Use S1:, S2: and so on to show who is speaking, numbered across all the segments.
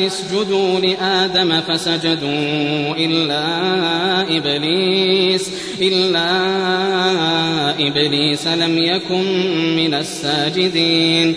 S1: اسجدوا لآدم فسجدوا إلا إبليس إلا إبليس لم يكن من الساجدين.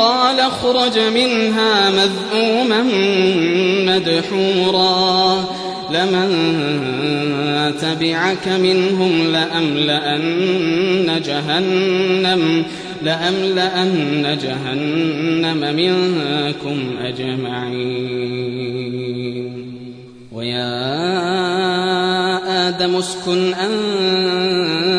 S1: قال اخرج منها مذءوما مدحورا. لمن تبعك منهم لأملأن جهنم لأملأن جهنم منكم أجمعين. ويا آدم اسكن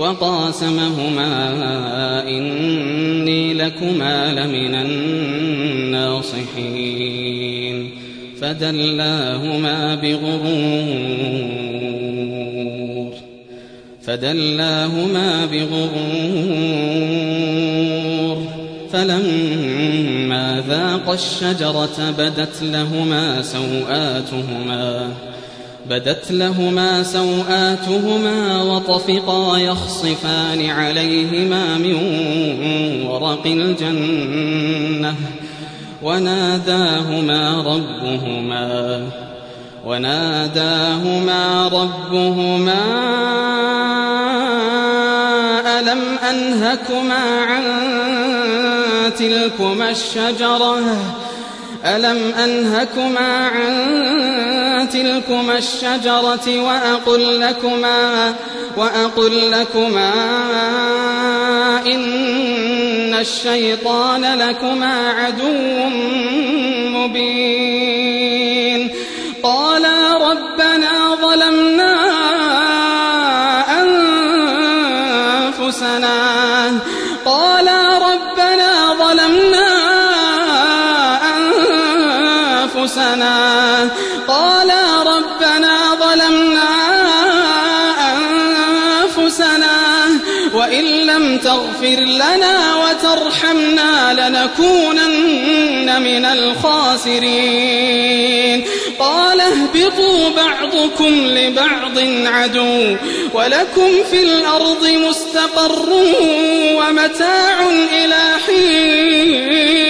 S1: وقاسمهما إني لكما لمن الناصحين. فدلاهما بغرور فدلاهما بغرور. فلما ذاقا الشجرة بدت لهما سوآتهما. بدت لهما سوآتهما وطفقا يخصفان عليهما من ورق الجنة وناداهما ربهما وناداهما ربهما ألم أنهكما عن تلكما الشجرة ألم أنهكما عن تلكما الشجرة وأقل لكما وأقل لكما إن الشيطان لكما عدو مبين لنكونن من الخاسرين. قال اهبطوا بعضكم لبعض عدو ولكم في الأرض مستقر ومتاع إلى حين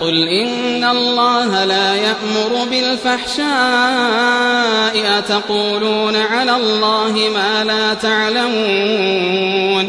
S1: قل إن الله لا يأمر بالفحشاء أتقولون على الله ما لا تعلمون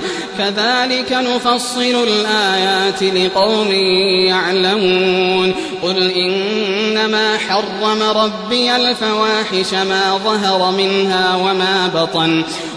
S1: كذلك نفصل الآيات لقوم يعلمون. قل إنما حرم ربي الفواحش ما ظهر منها وما بطن.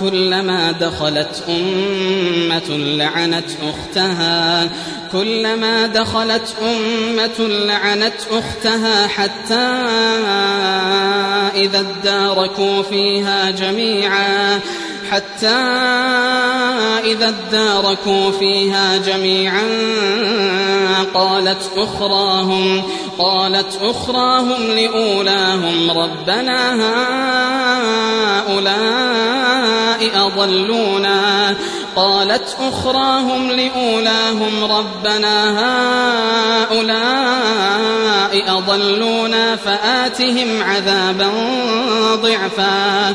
S1: كلما دخلت أمة لعنت أختها كلما دخلت أمة لعنت أختها حتى إذا اداركوا فيها جميعا. حتى إذا اداركوا فيها جميعا قالت أخراهم قالت أخراهم لأولاهم ربنا هؤلاء أضلونا. قالت أخراهم لأولاهم ربنا هؤلاء أضلونا فآتهم عذابا ضعفا.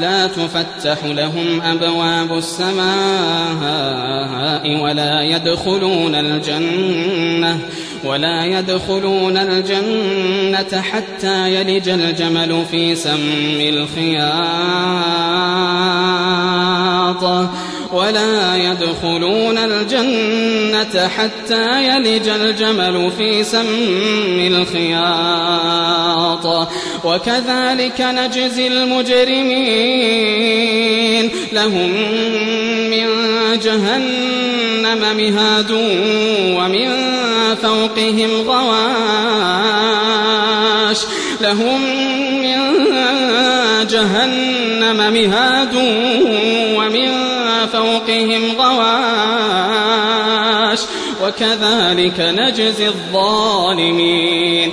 S1: لا تفتح لهم أبواب السماء ولا يدخلون الجنة. ولا يدخلون الجنة حتى يلج الجمل في سم الخياط. ولا يدخلون الجنة حتى يلج الجمل في سم الخياط. وكذلك نجزي المجرمين. لهم من جهنم مهاد ومن فوقهم غواش. لهم من جهنم مهاد ومن فوقهم غواش. وكذلك نجزي الظالمين.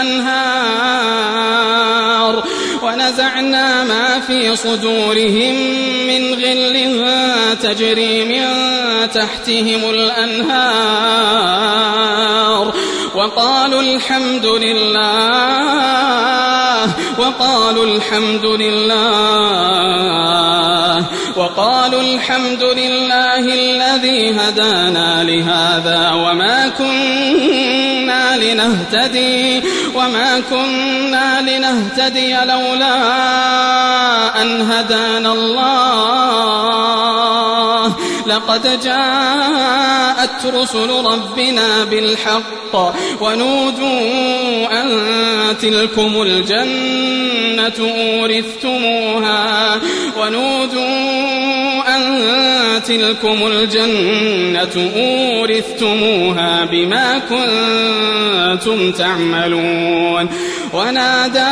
S1: الأنهار ونزعنا ما في صدورهم من غل تجري من تحتهم الأنهار وقالوا الحمد لله وقالوا الحمد لله وقالوا الحمد لله الذي هدانا لهذا وما كنا لنهتدي وما كنا لنهتدي لولا أن هدانا الله. لقد جاءت رسل ربنا بالحق ونودوا أن تلكم الجنة أورثتموها ونودوا أن تلكم الجنة أورثتموها بما كنتم تعملون ونادى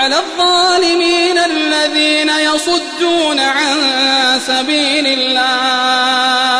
S1: على الظالمين الذين يصدون عن سبيل الله.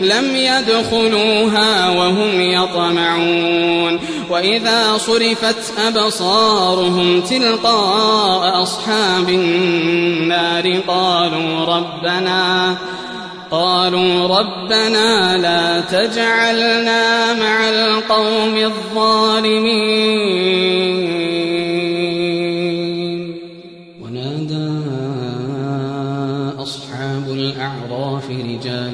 S1: لم يدخلوها وهم يطمعون. وإذا صرفت أبصارهم تلقاء أصحاب النار قالوا ربنا قالوا ربنا لا تجعلنا مع القوم الظالمين. ونادى أصحاب الأعراف رجالا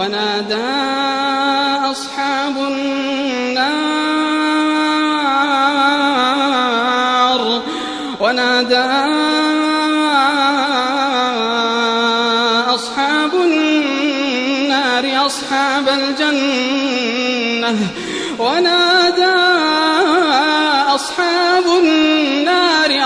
S1: ونادى أصحاب النار. ونادى أصحاب النار أصحاب الجنة. ونادى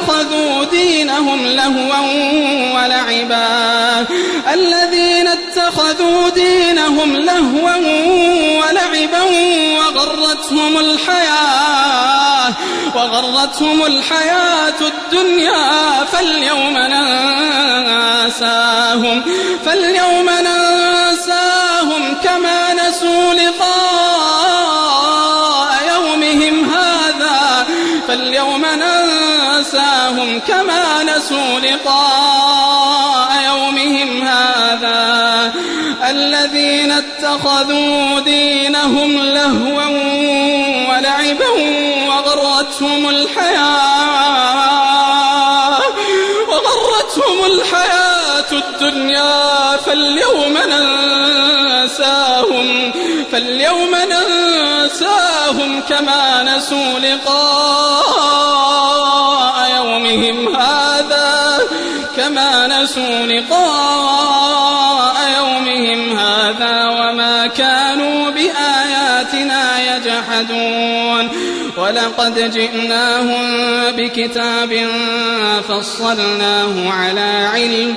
S1: اتخذوا دينهم لهوا ولعبا. الذين اتخذوا دينهم لهوا ولعبا وغرتهم الحياة وغرتهم الحياة الدنيا فاليوم ننساهم فاليوم ننساهم كما نسوا لقاء ننساهم كما نسوا لقاء يومهم هذا. الذين اتخذوا دينهم لهوا ولعبا وغرتهم الحياة وغرتهم الحياة الدنيا. فاليوم ننساهم فاليوم ننساهم كما نسوا لقاء يومهم هذا كما نسوا لقاء يومهم هذا وما كانوا بآياتنا يجحدون. ولقد جئناهم بكتاب فصلناه على علم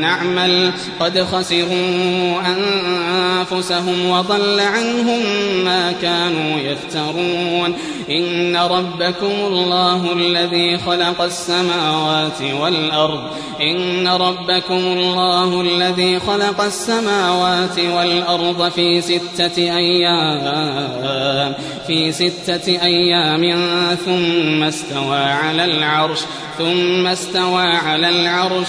S1: نعمل قد خسروا أنفسهم وضل عنهم ما كانوا يفترون إن ربكم الله الذي خلق السماوات والأرض إن ربكم الله الذي خلق السماوات والأرض في ستة أيام في ستة أيام ثم استوى على العرش ثم استوى على العرش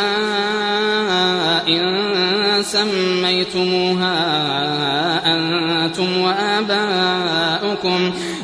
S1: سميتموها أنتم وآباؤكم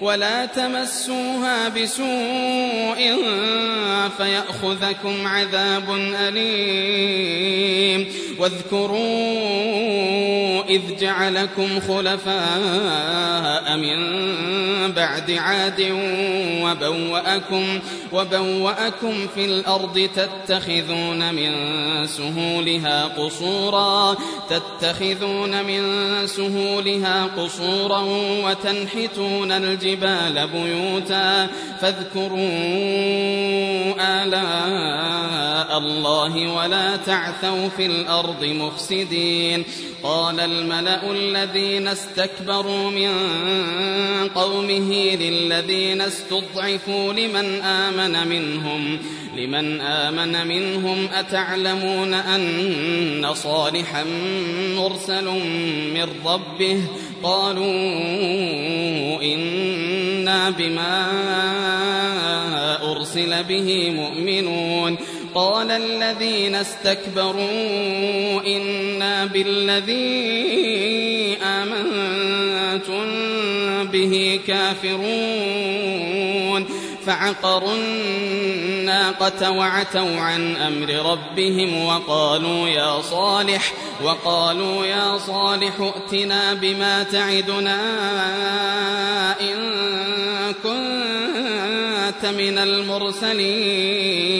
S1: ولا تمسوها بسوء فيأخذكم عذاب أليم. واذكروا إذ جعلكم خلفاء من بعد عاد وبوأكم, وبوأكم في الأرض تتخذون من سهولها قصورا تتخذون من سهولها قصورا وتنحتون الجبال بيوتا فاذكروا آلاء الله ولا تعثوا في الأرض مفسدين قال الملأ الذين استكبروا من قومه للذين استضعفوا لمن آمن منهم لمن آمن منهم أتعلمون أن صالحا مرسل من ربه قالوا إنا بما أرسل به مؤمنون قال الذين استكبروا إنا بالذي آمنتم به كافرون فعقروا الناقة وعتوا عن أمر ربهم وقالوا يا صالح وقالوا يا صالح ائتنا بما تعدنا إن كنت من المرسلين.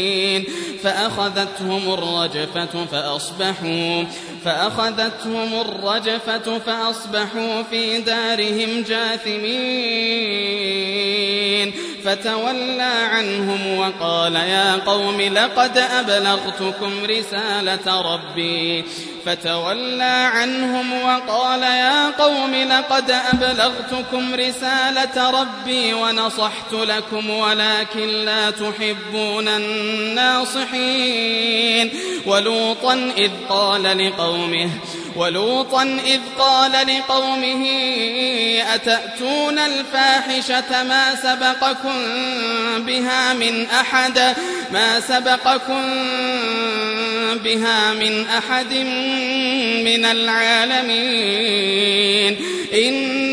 S1: فأخذتهم الرجفة فأصبحوا فأخذتهم الرجفة فأصبحوا في دارهم جاثمين. فتولى عنهم وقال يا قوم لقد أبلغتكم رسالة ربي. فتولى عنهم وقال يا قوم لقد أبلغتكم رسالة ربي ونصحت لكم ولكن لا تحبون الناصحين. ولوطا إذ قال لقومه ولوطا إذ قال لقومه أتأتون الفاحشة ما سبقكم بها من أحد؟ ما سبقكم بها من أحد من العالمين.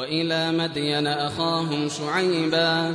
S1: وإلى مدين أخاهم شعيبا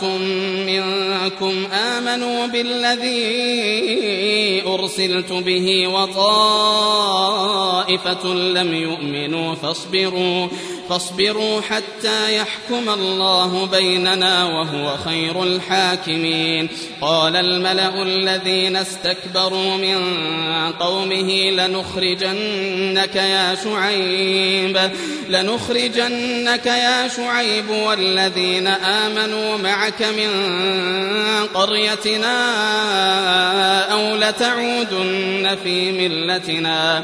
S1: منكم آمنوا بالذي أرسلت به وطائفة لم يؤمنوا فاصبروا فاصبروا حتى يحكم الله بيننا وهو خير الحاكمين. قال الملأ الذين استكبروا من قومه لنخرجنك يا شعيب لنخرجنك يا شعيب والذين آمنوا معك من قريتنا أو لتعودن في ملتنا.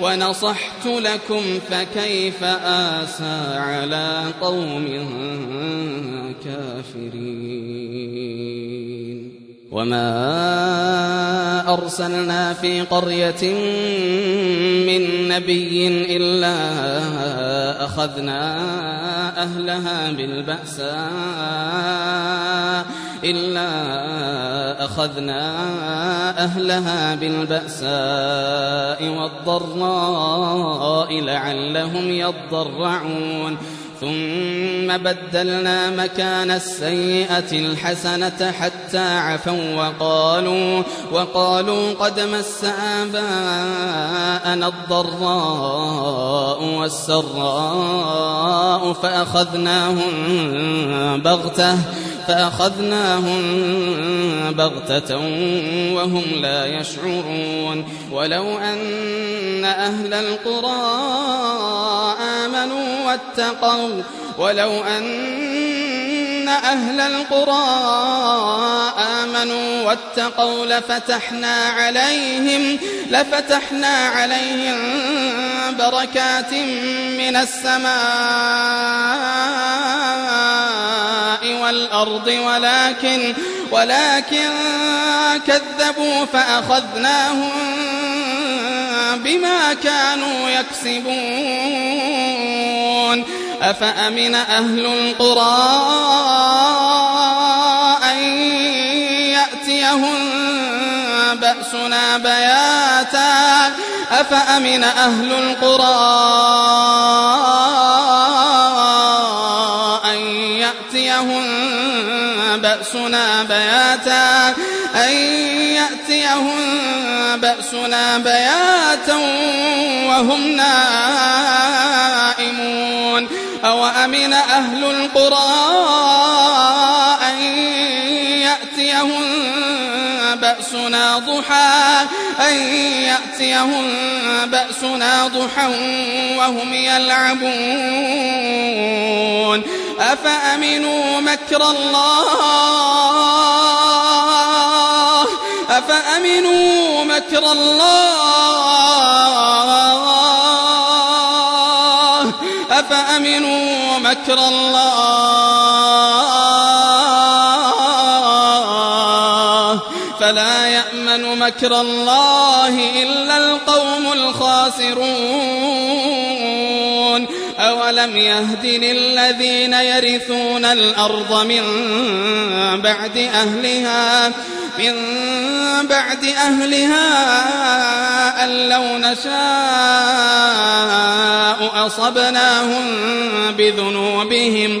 S1: ونصحت لكم فكيف آسى على قوم كافرين. وما أرسلنا في قرية من نبي إلا أخذنا أهلها بالبأساء. إلا أخذنا أهلها بالبأساء والضراء لعلهم يضرعون. ثم بدلنا مكان السيئة الحسنة حتى عفوا وقالوا وقالوا قد مس آباءنا الضراء والسراء فأخذناهم بغتة فأخذناهم بغتة وهم لا يشعرون. ولو أن أهل القرى آمنوا واتقوا ولو أن أهل القرى آمنوا واتقوا لفتحنا عليهم لفتحنا عليهم بركات من السماء والأرض ولكن ولكن كذبوا فأخذناهم بما كانوا يكسبون أفأمن أهل القرى أن يأتيهم بأسنا بياتا؟ أفأمن أهل القرى أن يأتيهم بأسنا بياتا؟ أن يأتيهم بأسنا بياتا وهم نائمون أمن أهل القرى أن يأتيهم بأسنا ضحى أن يأتيهم بأسنا ضحى وهم يلعبون. أفأمنوا مكر الله؟ أفأمنوا مكر الله؟ أفأمنوا مكر الله. فلا يأمن مكر الله إلا القوم الخاسرون. أولم يهد للذين يرثون الأرض من بعد أهلها؟ من بعد أهلها أن لو نشاء أصبناهم بذنوبهم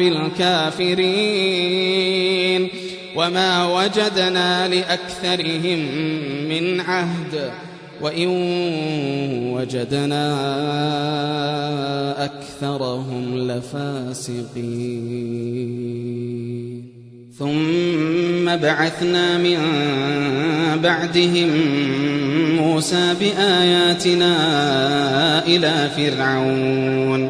S1: الكافرين وما وجدنا لأكثرهم من عهد. وإن وجدنا أكثرهم لفاسقين. ثم بعثنا من بعدهم موسى بآياتنا إلى فرعون.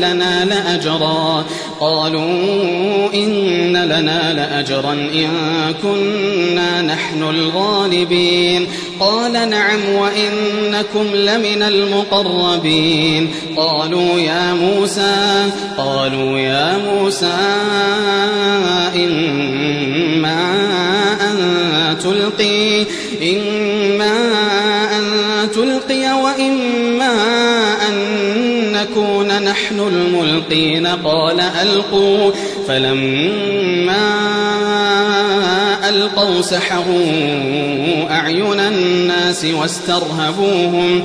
S1: لنا لأجرا. قالوا إن لنا لأجرا إن كنا نحن الغالبين. قال نعم وإنكم لمن المقربين. قالوا يا موسى قالوا يا موسى إما أن تلقي إما أن تلقي وإما نحن الملقين قال ألقوا فلما ألقوا سحروا أعين الناس واسترهبوهم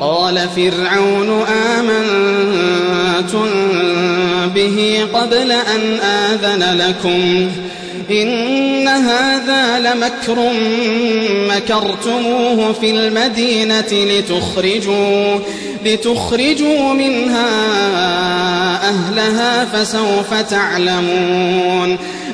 S1: قال فرعون آمنتم به قبل أن آذن لكم إن هذا لمكر مكرتموه في المدينة لتخرجوا لتخرجوا منها أهلها فسوف تعلمون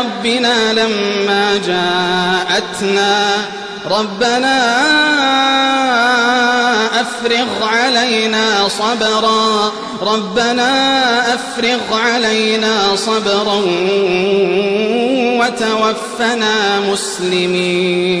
S1: ربنا لما جاءتنا ربنا أفرغ علينا صبرا ربنا أفرغ علينا صبرا وتوفنا مسلمين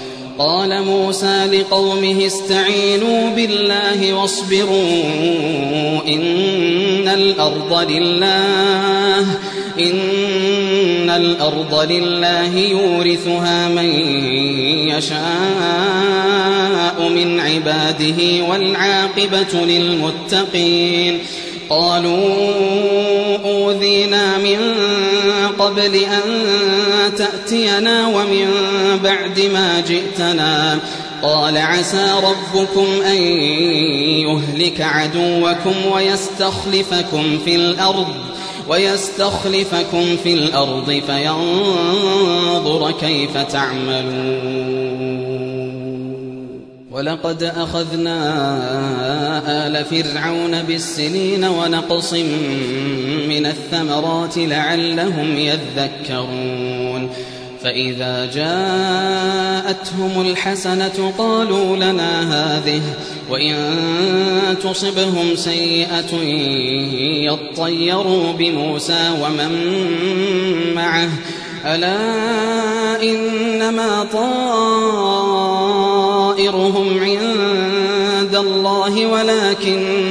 S1: قال موسى لقومه استعينوا بالله واصبروا إن الأرض لله إن الأرض لله يورثها من يشاء من عباده والعاقبة للمتقين. قالوا أوذينا من قبل أن تأتينا ومن بعد ما جئتنا. قال عسى ربكم أن يهلك عدوكم ويستخلفكم في الأرض ويستخلفكم في الأرض فينظر كيف تعملون. ولقد أخذنا آل فرعون بالسنين ونقص من الثمرات لعلهم يذكرون. فإذا جاءتهم الحسنة قالوا لنا هذه وإن تصبهم سيئة يطيروا بموسى ومن معه. ألا إنما طائرهم عند الله ولكن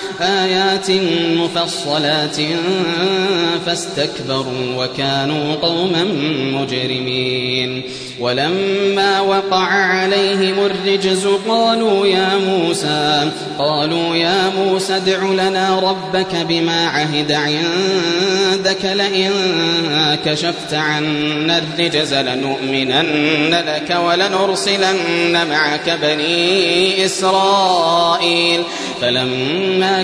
S1: آيات مفصلات فاستكبروا وكانوا قوما مجرمين. ولما وقع عليهم الرجز قالوا يا موسى قالوا يا موسى ادع لنا ربك بما عهد عندك لئن كشفت عنا الرجز لنؤمنن لك ولنرسلن معك بني إسرائيل. فلما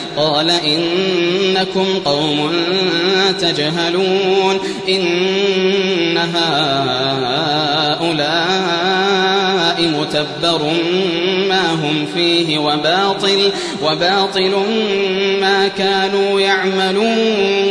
S1: قال إنكم قوم تجهلون إن هؤلاء متبر ما هم فيه وباطل وباطل ما كانوا يعملون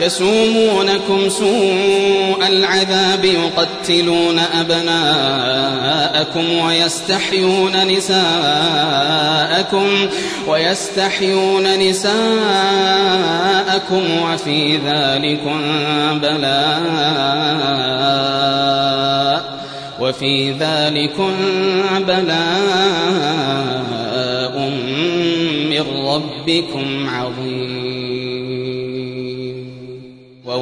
S1: يسومونكم سوء العذاب يقتلون أبناءكم ويستحيون نساءكم ويستحيون نساءكم وفي ذلكم بلاء وفي ذلكم بلاء من ربكم عظيم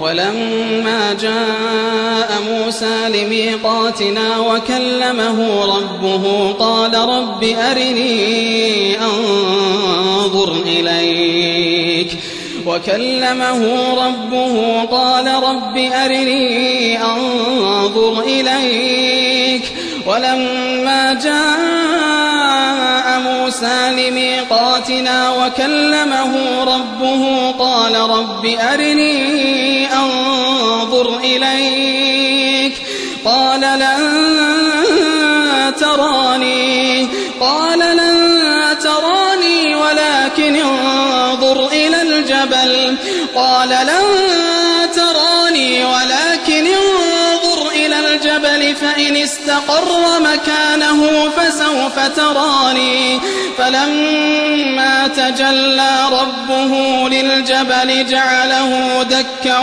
S1: ولما جاء موسى لميقاتنا وكلمه ربه قال رب أرني أنظر إليك وكلمه ربه قال رب أرني أنظر إليك ولما جاء موسى لميقاتنا وكلمه ربه قال رب أرني أنظر إليك قال لن تراني قال لن تراني ولكن انظر إلى الجبل قال لن تراني ولكن الجبل فإن استقر مكانه فسوف تراني فلما تجلى ربه للجبل جعله دكا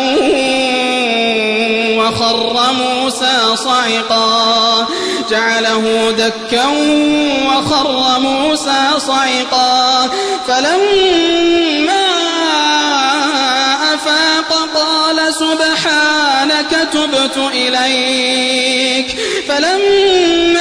S1: وخر موسى صعقا جعله دكا وخر موسى صعقا فلما أفاق قال سبحانك تبت إليك. فلما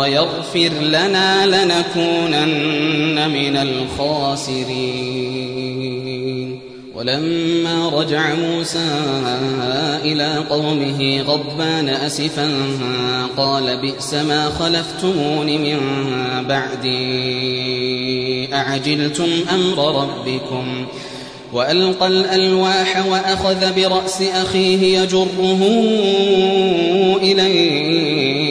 S1: ويغفر لنا لنكونن من الخاسرين. ولما رجع موسى إلى قومه غضبان أسفا قال بئس ما خلفتمون من بعدي أعجلتم أمر ربكم؟ وألقى الألواح وأخذ برأس أخيه يجره إليه.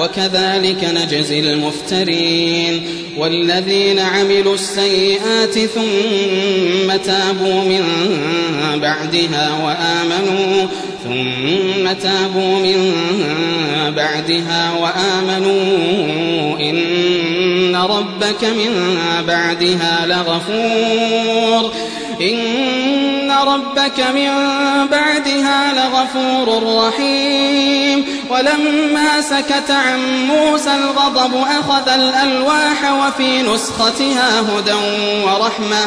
S1: وكذلك نجزي المفترين والذين عملوا السيئات ثم تابوا من بعدها وآمنوا ثم تابوا من بعدها وآمنوا إن ربك من بعدها لغفور إن ربك من بعدها لغفور رحيم. ولما سكت عن موسى الغضب أخذ الألواح وفي نسختها هدى ورحمة.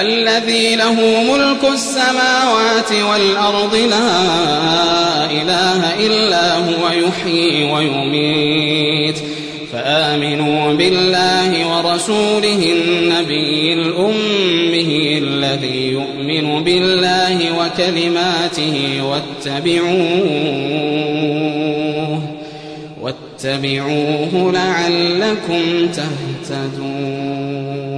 S1: الذي له ملك السماوات والأرض لا إله إلا هو يحيي ويميت. فآمنوا بالله ورسوله النبي الأمه الذي يؤمن بالله وكلماته واتبعوه واتبعوه لعلكم تهتدون.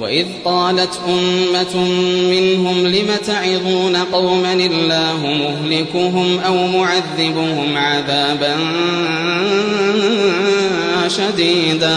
S1: وإذ قالت أمة منهم لم تعظون قوما الله مهلكهم أو معذبهم عذابا شديدا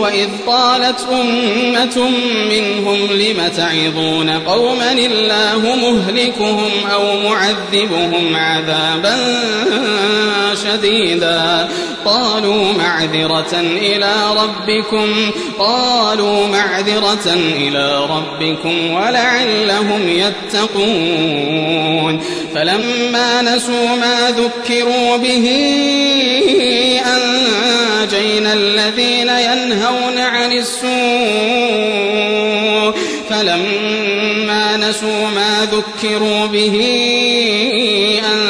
S1: وإذ قالت أمة منهم لم تعظون قوما الله مهلكهم أو معذبهم عذابا شديدا قالوا معذرة إلى ربكم قالوا معذرة إلى ربكم ولعلهم يتقون. فلما نسوا ما ذكروا به أنجينا الذين ينهون عن السوء. فلما نسوا ما ذكروا به أنجينا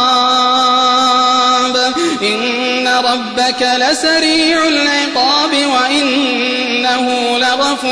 S1: ربك لسريع العقاب وإنه لغفور.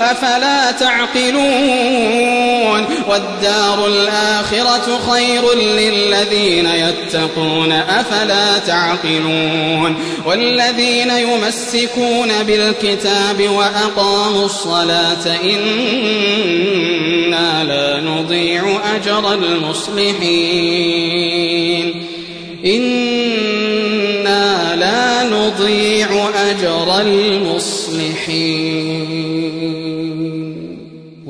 S1: أفلا تعقلون؟ والدار الآخرة خير للذين يتقون أفلا تعقلون؟ والذين يمسكون بالكتاب وأقاموا الصلاة إنا لا نضيع أجر المصلحين. إنا لا نضيع أجر المصلحين.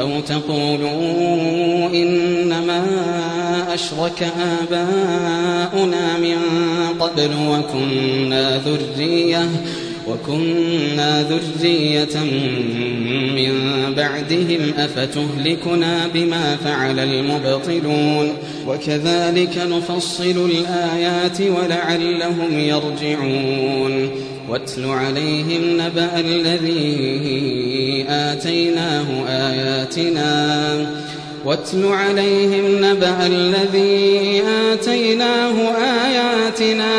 S1: أو تقولوا إنما أشرك آباؤنا من قبل وكنا ذرية وكنا ذرية من بعدهم أفتهلكنا بما فعل المبطلون. وكذلك نفصل الآيات ولعلهم يرجعون. واتل عليهم نبأ الذي آتيناه آياتنا. واتل عليهم نبأ الذي آتيناه آياتنا.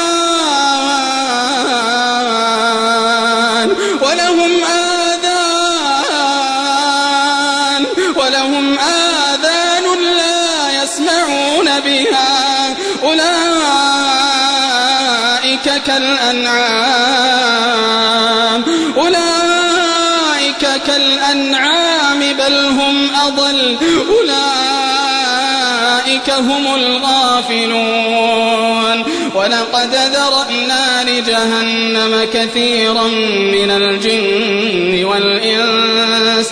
S1: كالأنعام. أولئك كالأنعام بل هم أضل. أولئك هم الغافلون. ولقد ذرأنا لجهنم كثيرا من الجن والإنس.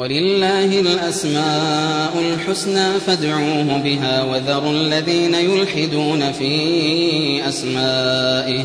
S1: ولله الأسماء الحسنى فادعوه بها وذروا الذين يلحدون في أسمائه.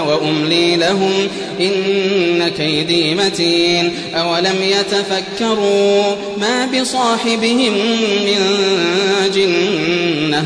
S1: وأملي لهم إن كيدي متين. أولم يتفكروا ما بصاحبهم من جنة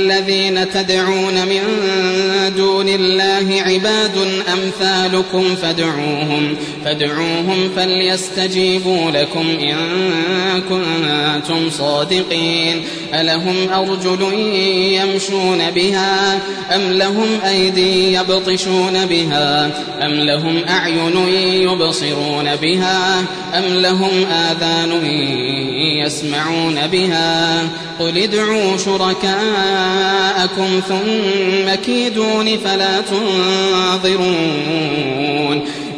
S1: الذين تدعون من دون الله عباد أمثالكم فادعوهم فادعوهم فليستجيبوا لكم إن كنتم صادقين. ألهم أرجل يمشون بها؟ أم لهم أيدي يبطشون بها؟ أم لهم أعين يبصرون بها؟ أم لهم آذان يسمعون بها؟ قل ادعوا شركاءكم ثم كيدون فلا تنظرون.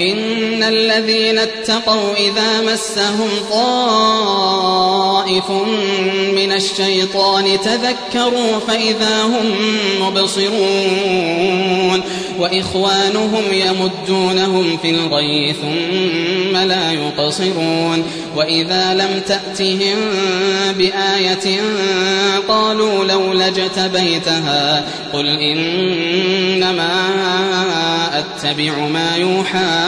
S1: إن الذين اتقوا إذا مسهم طائف من الشيطان تذكروا فإذا هم مبصرون وإخوانهم يمدونهم في الغي ثم لا يقصرون وإذا لم تأتهم بآية قالوا لولا اجتبيتها قل إنما أتبع ما يوحى